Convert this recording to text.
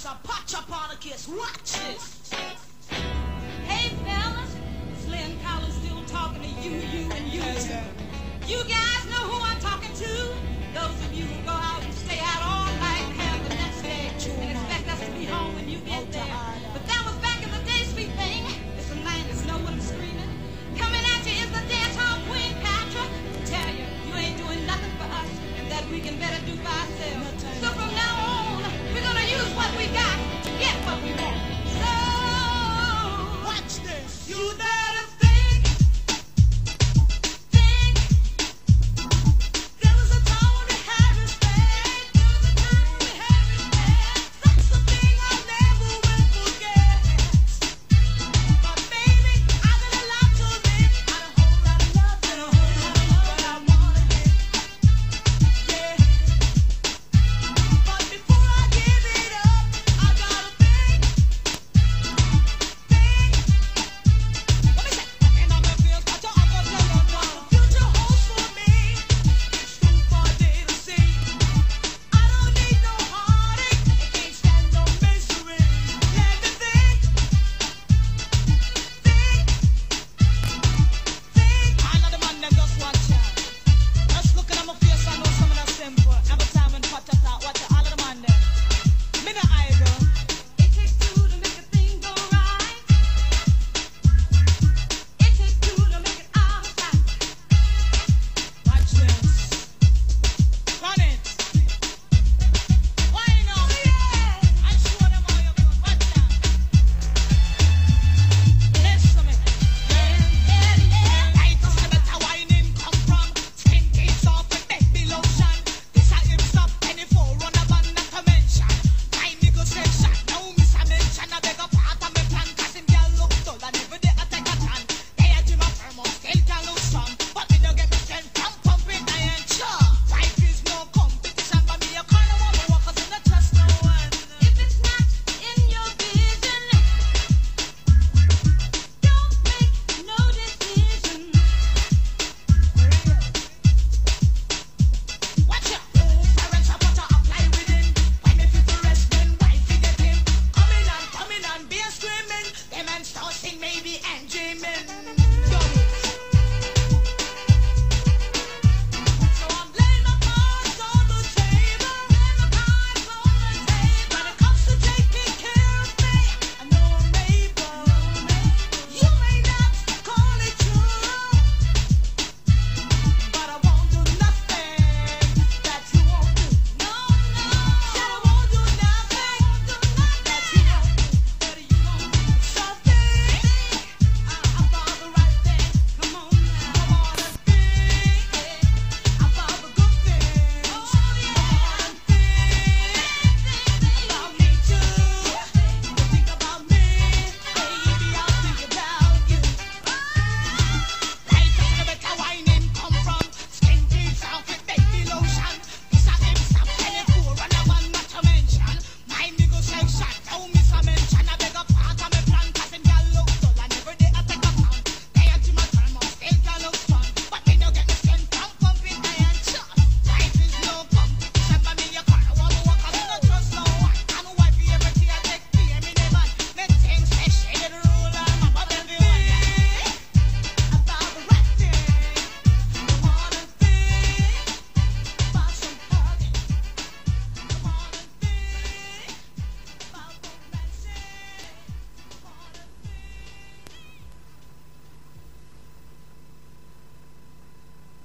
some patch up on the kiss. Watch this.